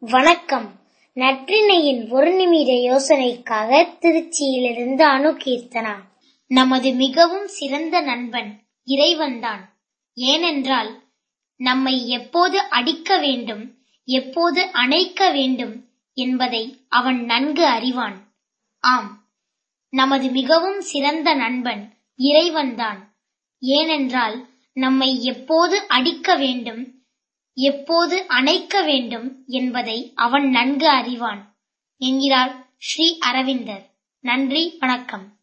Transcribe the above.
வணக்கம். நற்றினையின் ஒரு நிமிட யோசனைக்காக திருச்சியிலிருந்து அணு கீர்த்தனா நமது மிகவும் சிறந்த நண்பன் இறைவன்தான். ஏனென்றால் நம்மை எப்போது அடிக்க வேண்டும் எப்போது அணைக்க வேண்டும் என்பதை அவன் நன்கு அறிவான். ஆம் நமது மிகவும் சிறந்த நண்பன் இறைவன்தான். ஏனென்றால் நம்மை எப்போது அடிக்க வேண்டும் எப்போது அணைக்க வேண்டும் என்பதை அவன் நன்கு அறிவான். என்கிறார் ஸ்ரீ அரவிந்தர். நன்றி வணக்கம்.